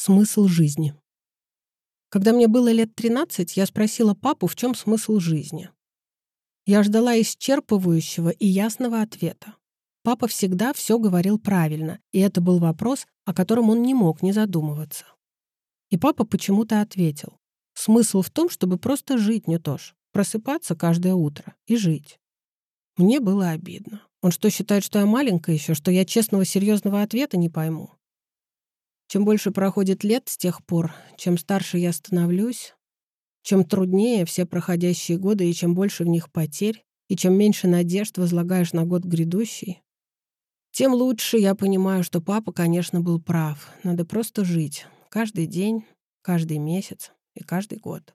Смысл жизни. Когда мне было лет 13, я спросила папу, в чем смысл жизни. Я ждала исчерпывающего и ясного ответа. Папа всегда все говорил правильно, и это был вопрос, о котором он не мог не задумываться. И папа почему-то ответил. Смысл в том, чтобы просто жить, не то ж, просыпаться каждое утро и жить. Мне было обидно. Он что, считает, что я маленькая еще, что я честного, серьезного ответа не пойму? Чем больше проходит лет с тех пор, чем старше я становлюсь, чем труднее все проходящие годы и чем больше в них потерь, и чем меньше надежд возлагаешь на год грядущий, тем лучше я понимаю, что папа, конечно, был прав. Надо просто жить. Каждый день, каждый месяц и каждый год.